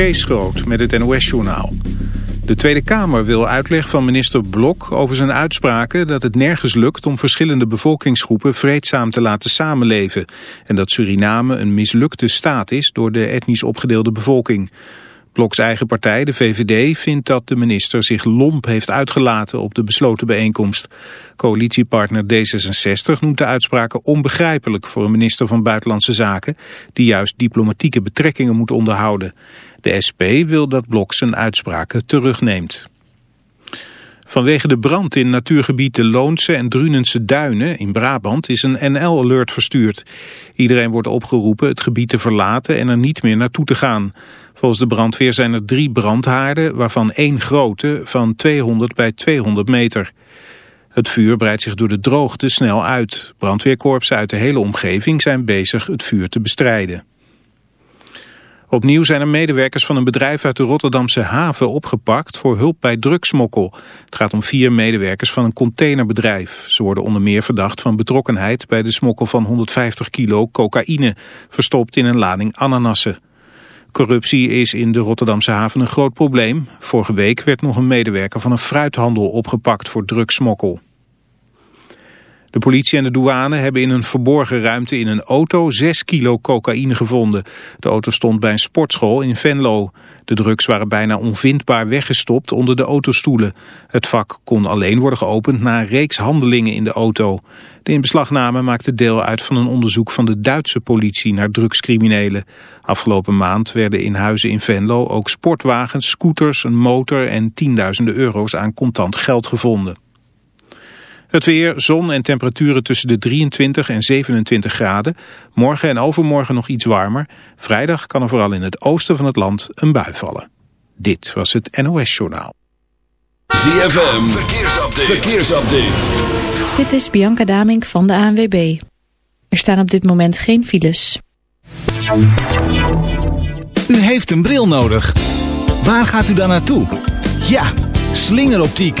Kees met het NOS-journaal. De Tweede Kamer wil uitleg van minister Blok over zijn uitspraken... dat het nergens lukt om verschillende bevolkingsgroepen vreedzaam te laten samenleven... en dat Suriname een mislukte staat is door de etnisch opgedeelde bevolking. Bloks eigen partij, de VVD, vindt dat de minister zich lomp heeft uitgelaten op de besloten bijeenkomst. Coalitiepartner D66 noemt de uitspraken onbegrijpelijk voor een minister van Buitenlandse Zaken, die juist diplomatieke betrekkingen moet onderhouden. De SP wil dat Blok zijn uitspraken terugneemt. Vanwege de brand in natuurgebied de Loonse en Drunense Duinen in Brabant is een NL-alert verstuurd. Iedereen wordt opgeroepen het gebied te verlaten en er niet meer naartoe te gaan. Volgens de brandweer zijn er drie brandhaarden, waarvan één grote van 200 bij 200 meter. Het vuur breidt zich door de droogte snel uit. Brandweerkorpsen uit de hele omgeving zijn bezig het vuur te bestrijden. Opnieuw zijn er medewerkers van een bedrijf uit de Rotterdamse haven opgepakt voor hulp bij drugsmokkel. Het gaat om vier medewerkers van een containerbedrijf. Ze worden onder meer verdacht van betrokkenheid bij de smokkel van 150 kilo cocaïne, verstopt in een lading ananassen. Corruptie is in de Rotterdamse haven een groot probleem. Vorige week werd nog een medewerker van een fruithandel opgepakt voor drugsmokkel. De politie en de douane hebben in een verborgen ruimte in een auto 6 kilo cocaïne gevonden. De auto stond bij een sportschool in Venlo. De drugs waren bijna onvindbaar weggestopt onder de autostoelen. Het vak kon alleen worden geopend na reeks handelingen in de auto. De inbeslagname maakte deel uit van een onderzoek van de Duitse politie naar drugscriminelen. Afgelopen maand werden in huizen in Venlo ook sportwagens, scooters, een motor en tienduizenden euro's aan contant geld gevonden. Het weer, zon en temperaturen tussen de 23 en 27 graden. Morgen en overmorgen nog iets warmer. Vrijdag kan er vooral in het oosten van het land een bui vallen. Dit was het NOS Journaal. ZFM, verkeersupdate. verkeersupdate. Dit is Bianca Damink van de ANWB. Er staan op dit moment geen files. U heeft een bril nodig. Waar gaat u dan naartoe? Ja, slingeroptiek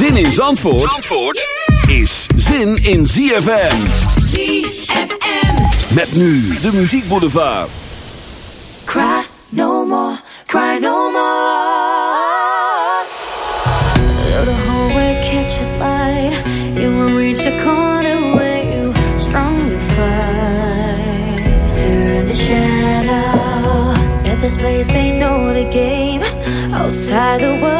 Zin in Zandvoort, Zandvoort is zin in ZFM. ZFM. Met nu de Muziek Boulevard. Cry no more, cry no more. Though the hallway catches light, you will reach the corner where you strongly fight. Here in the shadow, at this place they know the game. Outside the world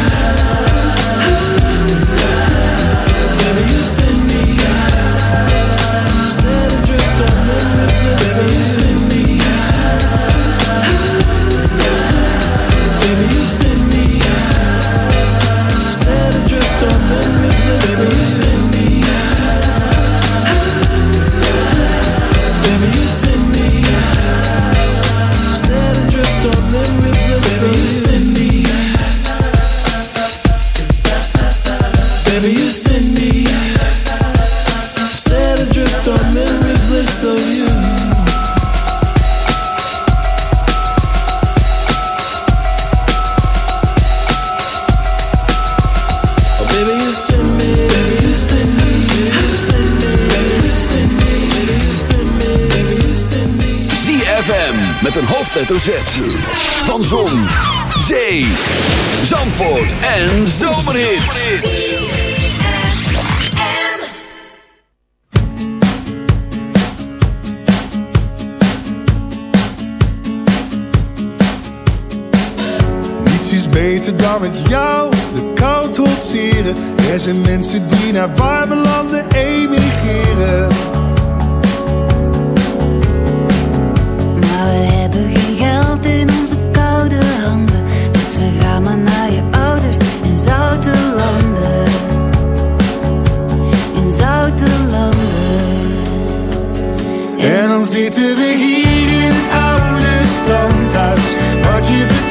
hoofdletter Van Zon, Zee, Zandvoort en zomerhit. Niets is beter dan met jou de kou trotseren. Er zijn mensen die naar warme landen emigreren. zitten we hier in oude standhuis. Wat je vertelt.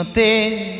manter.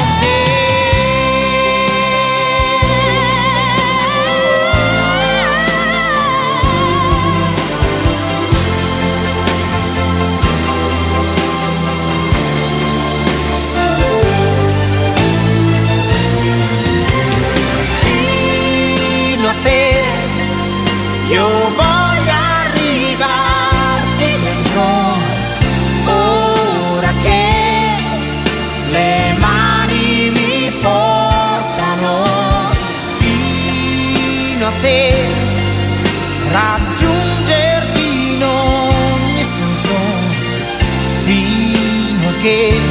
Okay.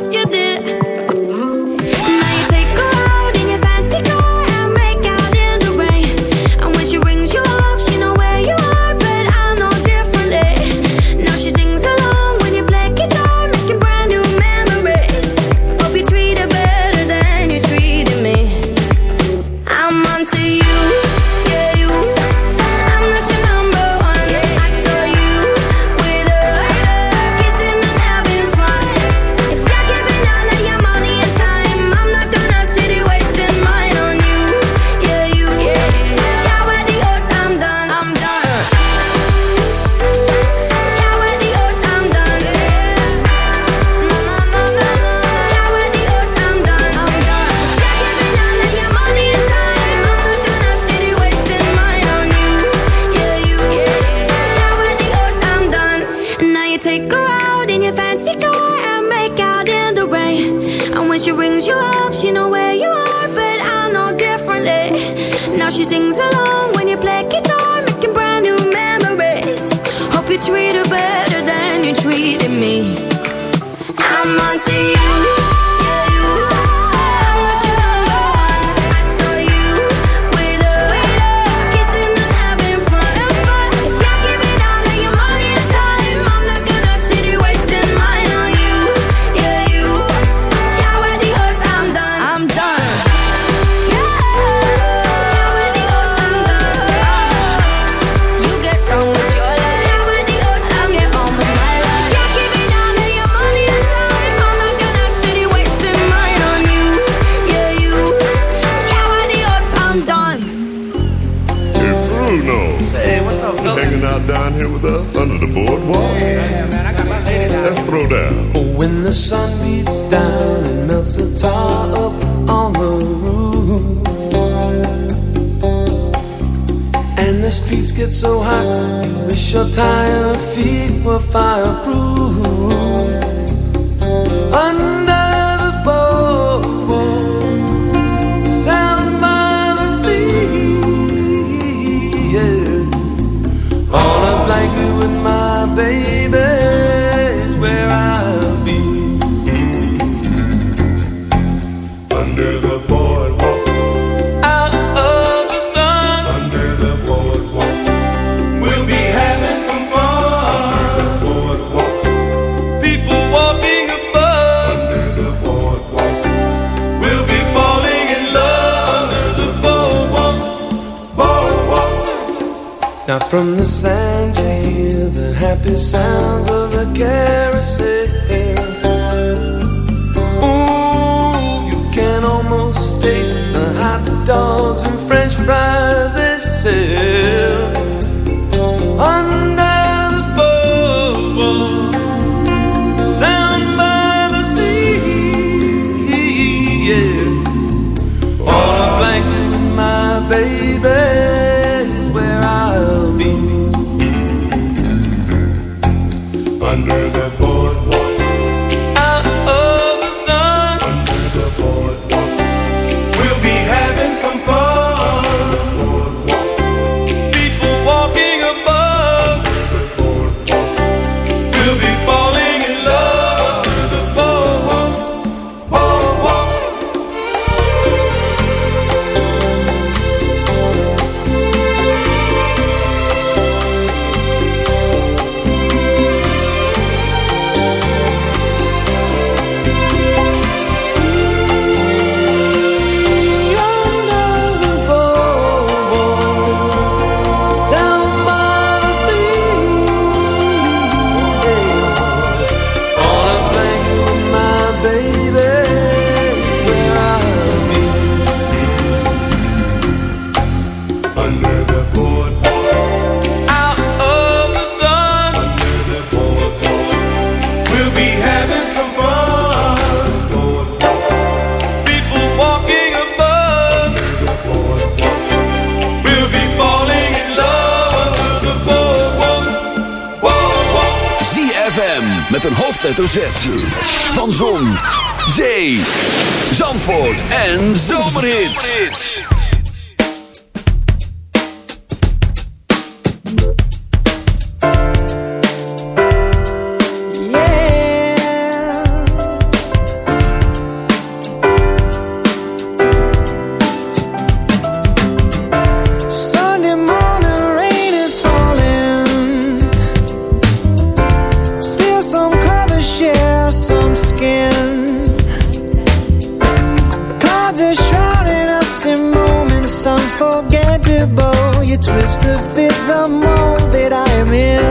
you. dance under the boardwalk. Yeah, man, Let's throw down. Oh, when the sun beats down and melts the tar up on the roof. And the streets get so hot, you wish your tired feet were fine. me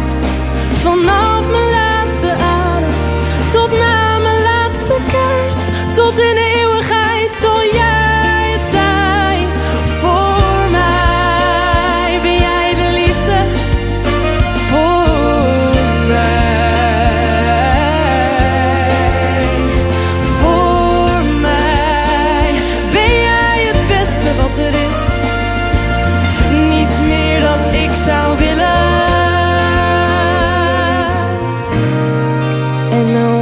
Vanaf mijn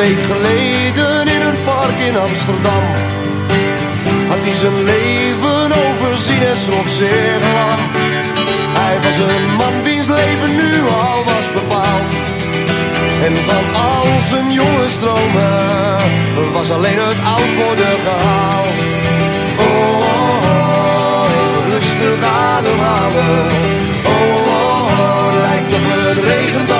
Week geleden in een park in Amsterdam had hij zijn leven overzien en schrok zeer lang. Hij was een man wiens leven nu al was bepaald. En van al zijn jonge stromen was alleen het oud worden gehaald. Oh, oh, oh, rustig ademhalen. Oh, oh, oh, lijkt op het regent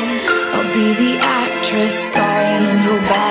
Be the actress starring in your bad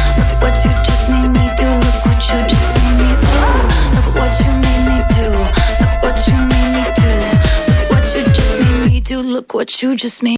What you just made.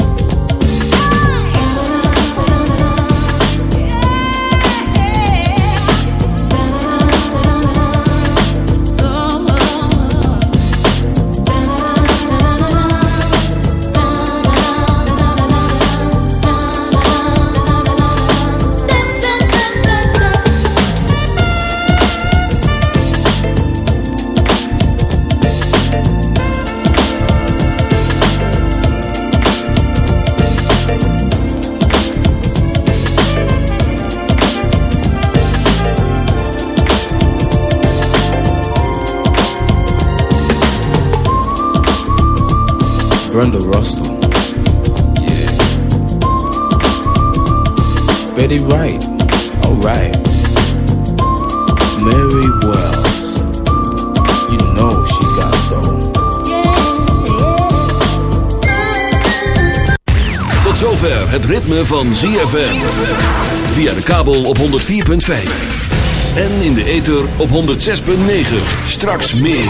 Brenda Russell. Yeah. Betty Wright. Alright. Mary Wells. You know she's got soul. Tot zover het ritme van ZFM. Via de kabel op 104.5. En in de ether op 106.9. Straks meer.